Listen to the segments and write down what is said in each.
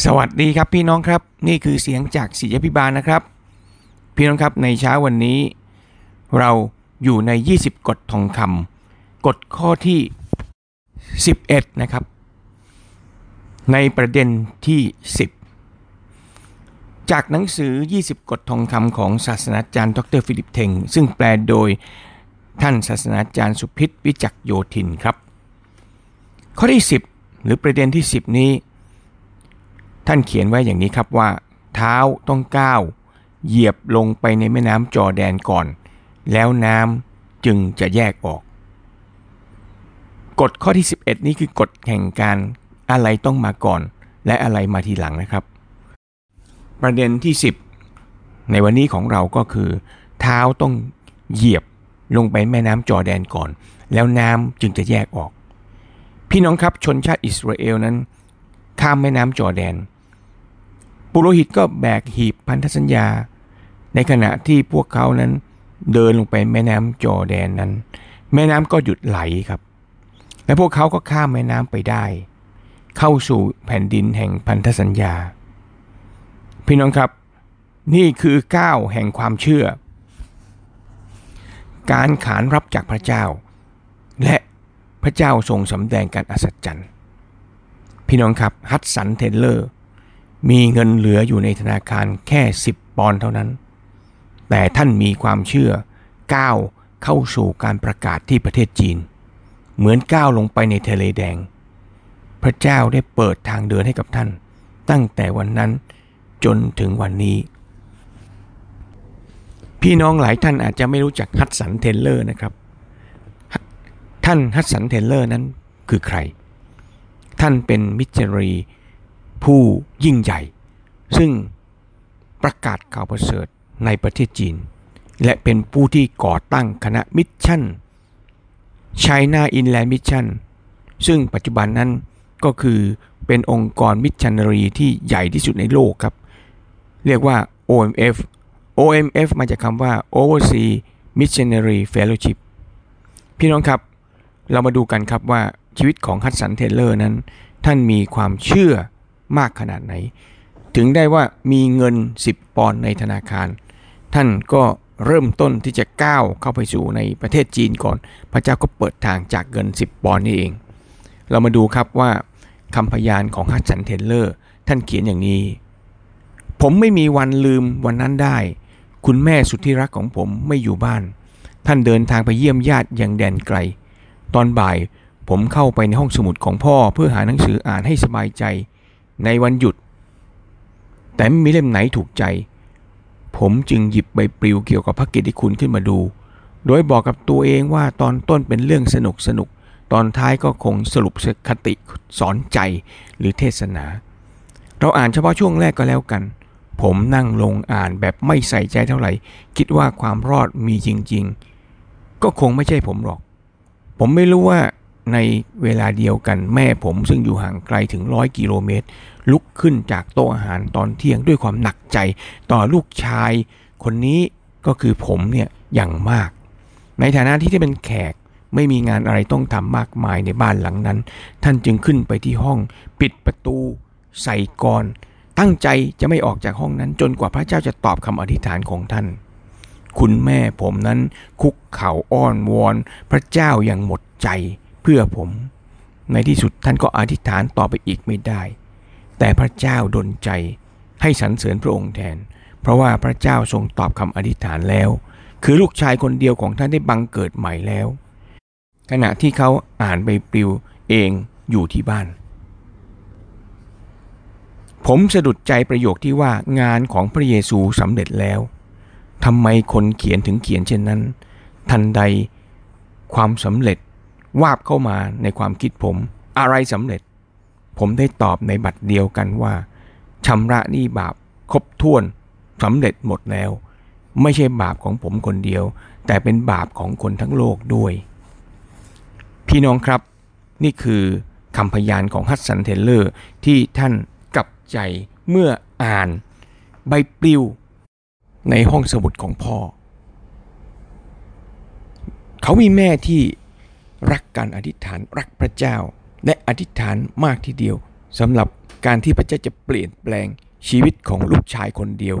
สวัสดีครับพี่น้องครับ นี่คือเสียงจากศิยพิบาลนะครับ พี่น้องครับในเช้าวันนี้ เราอยู่ใน 20 กฎทองคำกฎข้อที่ 11 นะครับ ในประเด็นที่ 10 จากหนังสือ 20 กฎทองคำของศาสนาจารย์ดรฟิลิปเทงซึ่งแปลโดยท่านศาสนาจารย์สุพิษวิจักโยธินครับ ข้อที่ 10 หรือประเด็นที่ 10 นี้ ท่านเขียนไว้อย่างนี้ครับว่า เท้าต้องก้าวเหยียบลงไปในแม่น้ำจอแดนก่อน แล้วน้ำจึงจะแยกออก กฎข้อที่ 11 นี้คือกฎแห่งการอะไรต้องมาก่อน และอะไรมาทีหลังนะครับ ประเด็นที่ 10 ในวันนี้ของเราก็คือ เท้าต้องเหยียบลงไปแม่น้ำจอแดนก่อน แล้วน้ำจึงจะแยกออก พี่น้องครับชนชาติอิสราเอลนั้น ข้ามแม่น้ำจอแดน ปุโรหิตก็แบกหีบพันธสัญญา ในขณะที่พวกเขานั้นเดินลงไปแม่น้ำจอแดนนั้น แม่น้ำก็หยุดไหลครับ และพวกเขาก็ข้ามแม่น้ำไปได้ เข้าสู่แผ่นดินแห่งพันธสัญญา พี่น้องครับ นี่คือก้าวแห่งความเชื่อ การขานรับจากพระเจ้า และพระเจ้าทรงสำแดงการอัศจรรย์ พี่น้องครับฮัตสันเทนเลอร์ มีเงินเหลืออยู่ในธนาคารแค่ 10 ปอนด์เท่านั้น แต่ท่านมีความเชื่อก้าวเข้าสู่การประกาศที่ประเทศจีน เหมือนก้าวลงไปในทะเลแดง พระเจ้าได้เปิดทางเดินให้กับท่าน ตั้งแต่วันนั้นจนถึงวันนี้ พี่น้องหลายท่านอาจจะไม่รู้จักฮัตสันเทเลอร์นะครับ ท่านฮัตสันเทเลอร์นั้นคือใคร ท่านเป็นมิชชันนารี ผู้ยิ่งใหญ่ ซึ่งประกาศข่าวประเสริฐในประเทศจีน และเป็นผู้ที่ก่อตั้งคณะมิชชั่น China Inland Mission ซึ่งปัจจุบันนั้นก็คือเป็นองค์กรมิชชันนารีที่ใหญ่ที่สุดในโลกครับ เรียกว่า OMF OMF มาจากคำว่า Overseas Missionary Fellowship พี่น้องครับ เรามาดูกันครับว่าชีวิตของฮัตสันเทเลอร์นั้น ท่านมีความเชื่อ มากขนาดไหน ถึงได้ว่ามีเงิน 10 ปอนด์ในธนาคาร ท่านก็เริ่มต้นที่จะก้าวเข้าไปสู่ในประเทศจีนก่อน พระเจ้าก็เปิดทางจากเงิน 10 ปอนด์นี่เอง เรามาดูครับว่าคำพยานของฮัตสันเทนเลอร์ ท่านเขียนอย่างนี้ ผมไม่มีวันลืมวันนั้นได้ คุณแม่สุดที่รักของผมไม่อยู่บ้าน ท่านเดินทางไปเยี่ยมญาติอย่างแดนไกล ตอนบ่ายผมเข้าไปในห้องสมุดของพ่อเพื่อหาหนังสืออ่านให้สบายใจ ในวันหยุด แต่ไม่มีเล่มไหนถูกใจ ผมจึงหยิบใบปลิวเกี่ยวกับพระกิตติคุณขึ้นมาดู โดยบอกกับตัวเองว่าตอนต้นเป็นเรื่องสนุกสนุก ตอนท้ายก็คงสรุปคติสอนใจหรือเทศนา เราอ่านเฉพาะช่วงแรกก็แล้วกัน ผมนั่งลงอ่านแบบไม่ใส่ใจเท่าไหร่ คิดว่าความรอดมีจริง ๆ ก็คงไม่ใช่ผมหรอก ผมไม่รู้ว่า ในเวลาเดียวกันแม่ผมซึ่งอยู่ห่างไกลถึงร้อยกิโลเมตร ลุกขึ้นจากโต๊ะอาหารตอนเที่ยงด้วยความหนักใจต่อลูกชาย คนนี้ก็คือผมเนี่ยอย่างมาก ในฐานะที่ได้เป็นแขกไม่มีงานอะไรต้องทำมากมายในบ้านหลังนั้น ท่านจึงขึ้นไปที่ห้อง ปิดประตู ใส่กรตั้งใจจะไม่ออกจากห้องนั้น จนกว่าพระเจ้าจะตอบคำอธิษฐานของท่าน คุณแม่ผมนั้นคุกเข่าอ้อนวอน พระเจ้าอย่างหมดใจ เพื่อผม ในที่สุดท่านก็อธิษฐานต่อไปอีกไม่ได้ แต่พระเจ้าดลใจให้สรรเสริญพระองค์แทน เพราะว่าพระเจ้าทรงตอบคำอธิษฐานแล้ว คือลูกชายคนเดียวของท่านได้บังเกิดใหม่แล้ว ขณะที่เขาอ่านใบปลิวเองอยู่ที่บ้าน ผมสะดุดใจประโยคที่ว่างานของพระเยซูสำเร็จแล้วทำไมคนเขียนถึงเขียนเช่นนั้น ทันใดความสำเร็จ วาบเข้ามาในความคิดผม อะไรสำเร็จ ผมได้ตอบในบัตรเดียวกันว่าชำระหนี้บาปครบถ้วนสำเร็จหมดแล้ว ไม่ใช่บาปของผมคนเดียว แต่เป็นบาปของคนทั้งโลกด้วย พี่น้องครับ นี่คือคำพยานของฮัตสันเทเลอร์ที่ท่านกลับใจเมื่ออ่านใบปลิวในห้องสมุดของพ่อ เขามีแม่ที่ รักการอธิษฐานรักพระเจ้า และอธิษฐานมากทีเดียวสำหรับการที่พระเจ้าจะเปลี่ยนแปลงชีวิตของลูกชายคนเดียว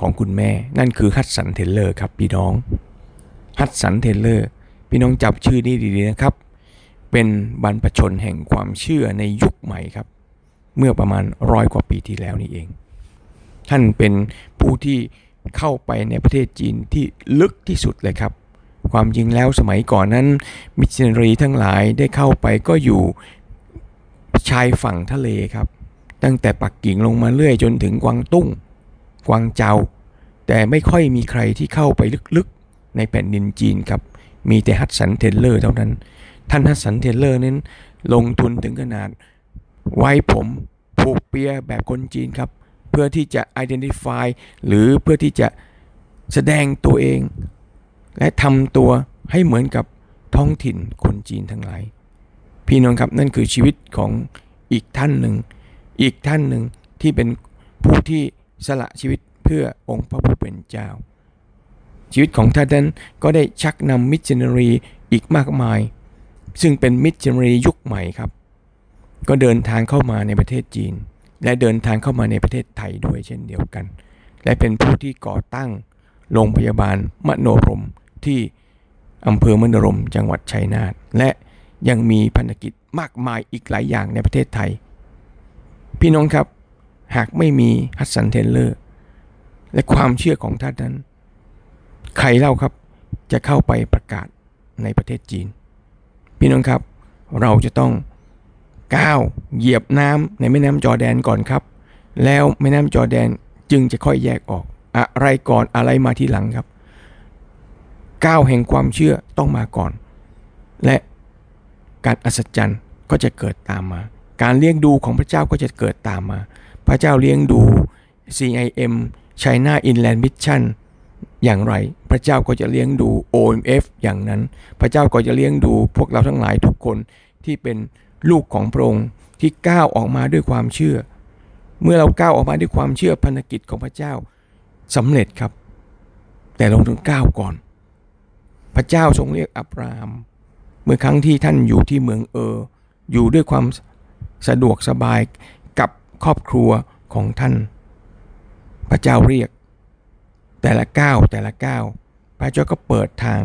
ของคุณแม่ นั่นคือฮัตสันเทเลอร์ครับพี่น้องฮัตสันเทเลอร์พี่น้องจับชื่อนี้ดีๆนะครับ เป็นบรรพชนแห่งความเชื่อในยุคใหม่ครับ เมื่อประมาณร้อยกว่าปีที่แล้วนี่เอง ท่านเป็นผู้ที่เข้าไปในประเทศจีนที่ลึกที่สุดเลยครับ ความจริงแล้วสมัยก่อนนั้น มิชชันนารีทั้งหลายได้เข้าไปก็อยู่ชายฝั่งทะเลครับ ตั้งแต่ปักกิ่งลงมาเรื่อยจนถึงกวางตุ้ง กวางโจว แต่ไม่ค่อยมีใครที่เข้าไปลึกๆในแผ่นดินจีนครับ มีแต่ฮัตสันเทเลอร์เท่านั้น ท่านฮัตสันเทเลอร์นั้นลงทุนถึงขนาด ไว้ผมผูกเปียแบบคนจีนครับ เพื่อที่จะ identify หรือเพื่อที่จะแสดงตัวเอง และทำตัวให้เหมือนกับท้องถิ่นคนจีนทั้งหลาย พี่น้องครับนั่นคือชีวิตของอีกท่านหนึ่ง อีกท่านหนึ่งที่เป็นผู้ที่สละชีวิตเพื่อองค์พระผู้เป็นเจ้า ชีวิตของท่านนั้นก็ได้ชักนำมิชชันนารีอีกมากมาย ซึ่งเป็นมิชชันนารียุคใหม่ครับ ก็เดินทางเข้ามาในประเทศจีน และเดินทางเข้ามาในประเทศไทยด้วยเช่นเดียวกัน และเป็นผู้ที่ก่อตั้งโรงพยาบาลมโนรม ที่อำเภอมโนรมจังหวัดชัยนาทและยังมีพันธกิจมากมายอีกหลายอย่างในประเทศไทย พี่น้องครับหากไม่มีฮัตสันเทเลอร์ และความเชื่อของท่านนั้น ใครเล่าครับจะเข้าไปประกาศในประเทศจีน พี่น้องครับเราจะต้องก้าวเหยียบน้ำในแม่น้ำจอร์แดนก่อนครับ แล้วแม่น้ำจอร์แดนจึงจะค่อยแยกออก อะไรก่อนอะไรมาทีหลังครับ ก้าวแห่งความเชื่อต้องมาก่อน และการอัศจรรย์ก็จะเกิดตามมา การเลี้ยงดูของพระเจ้าก็จะเกิดตามมา พระเจ้าเลี้ยงดู CIM China Inland Mission อย่างไร พระเจ้าก็จะเลี้ยงดู OMF อย่างนั้น พระเจ้าก็จะเลี้ยงดูพวกเราทั้งหลายทุกคนที่เป็นลูกของพระองค์ที่ก้าวออกมาด้วยความเชื่อ เมื่อเราก้าวออกมาด้วยความเชื่อพันธกิจของพระเจ้าสำเร็จครับ แต่ลงถึงก้าวก่อน พระเจ้าทรงเรียกอับราฮัมเมื่อครั้งที่ท่านอยู่ที่เมืองเออ อยู่ด้วยความสะดวกสบายกับครอบครัวของท่าน พระเจ้าเรียก แต่ละก้าวแต่ละก้าวพระเจ้าก็เปิดทาง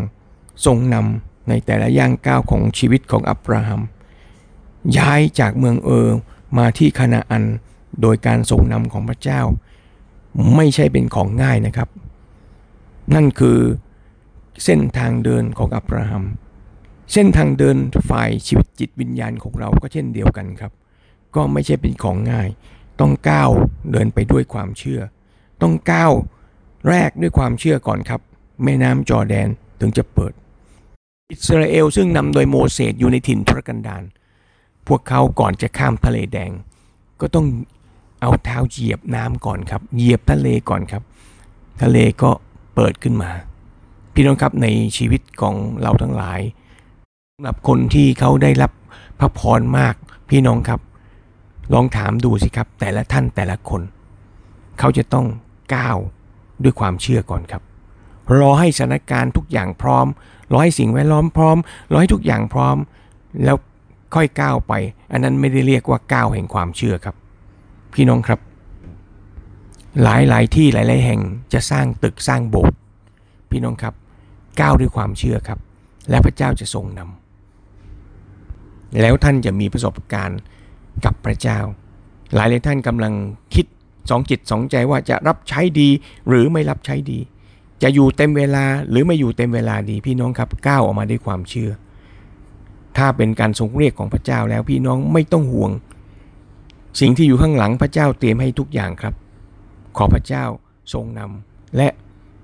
ทรงนำในแต่ละย่างก้าวของชีวิตของอับราฮัม ย้ายจากเมืองเออมาที่คานาอันโดยการทรงนำของพระเจ้า ไม่ใช่เป็นของง่ายนะครับ นั่นคือ เส้นทางเดินของอับราฮัม เส้นทางเดินฝ่ายชีวิตจิตวิญญาณของเราก็เช่นเดียวกันครับ ก็ไม่ใช่เป็นของง่าย ต้องก้าวเดินไปด้วยความเชื่อ ต้องก้าวแรกด้วยความเชื่อก่อนครับ แม่น้ำจอแดนถึงจะเปิด อิสราเอลซึ่งนำโดยโมเสสอยู่ในถิ่นทุรกันดารพวกเขาก่อนจะข้ามทะเลแดง ก็ต้องเอาเท้าเหยียบน้ำก่อนครับ เหยียบทะเลก่อนครับ ทะเลก็เปิดขึ้นมา พี่น้องครับในชีวิตของเราทั้งหลายสำหรับคนที่เขาได้รับพระพรมากพี่น้องครับ ลองถามดูสิครับ แต่ละท่านแต่ละคน เขาจะต้องก้าวด้วยความเชื่อก่อนครับ รอให้สถานการณ์ทุกอย่างพร้อม รอให้สิ่งแวดล้อมพร้อม รอให้ทุกอย่างพร้อม แล้วค่อยก้าวไป อันนั้นไม่ได้เรียกว่าก้าวแห่งความเชื่อครับ พี่น้องครับ หลายหลายที่หลายหลายแห่งจะสร้างตึกสร้างโบสถ์พี่น้องครับ ก้าวด้วยความเชื่อครับ และพระเจ้าจะทรงนำแล้วท่านจะมีประสบการณ์กับพระเจ้า หลายหลายท่านกำลังคิดสองจิตสองใจว่าจะรับใช้ดีหรือไม่รับใช้ดี จะอยู่เต็มเวลาหรือไม่อยู่เต็มเวลาดีพี่น้องครับก้าวออกมาด้วยความเชื่อ ถ้าเป็นการทรงเรียกของพระเจ้าแล้วพี่น้องไม่ต้องห่วง สิ่งที่อยู่ข้างหลังพระเจ้าเตรียมให้ทุกอย่างครับ ขอพระเจ้าทรงนำและ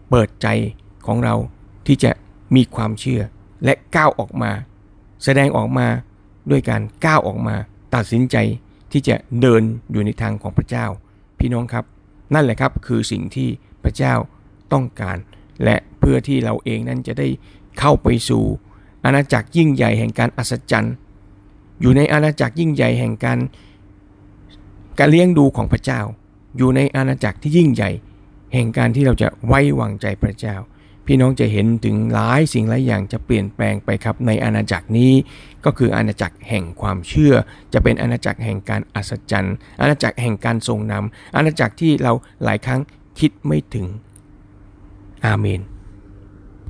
เปิดใจของเรา ที่จะมีความเชื่อและก้าวออกมา แสดงออกมาด้วยการก้าวออกมา ตัดสินใจที่จะเดินอยู่ในทางของพระเจ้า พี่น้องครับ นั่นแหละครับคือสิ่งที่พระเจ้าต้องการ และเพื่อที่เราเองนั้นจะได้เข้าไปสู่ อาณาจักรยิ่งใหญ่แห่งการอัศจรรย์ อยู่ในอาณาจักรยิ่งใหญ่แห่งการการเลี้ยงดูของพระเจ้า อยู่ในอาณาจักรที่ยิ่งใหญ่ แห่งการที่เราจะไว้วางใจพระเจ้า พี่น้องจะเห็นถึงหลายสิ่งหลายอย่างจะเปลี่ยนแปลงไปครับในอาณาจักรนี้ ก็คืออาณาจักรแห่งความเชื่อ จะเป็นอาณาจักรแห่งการอัศจรรย์ อาณาจักรแห่งการทรงนำอาณาจักรที่เราหลายครั้งคิดไม่ถึงอาเมน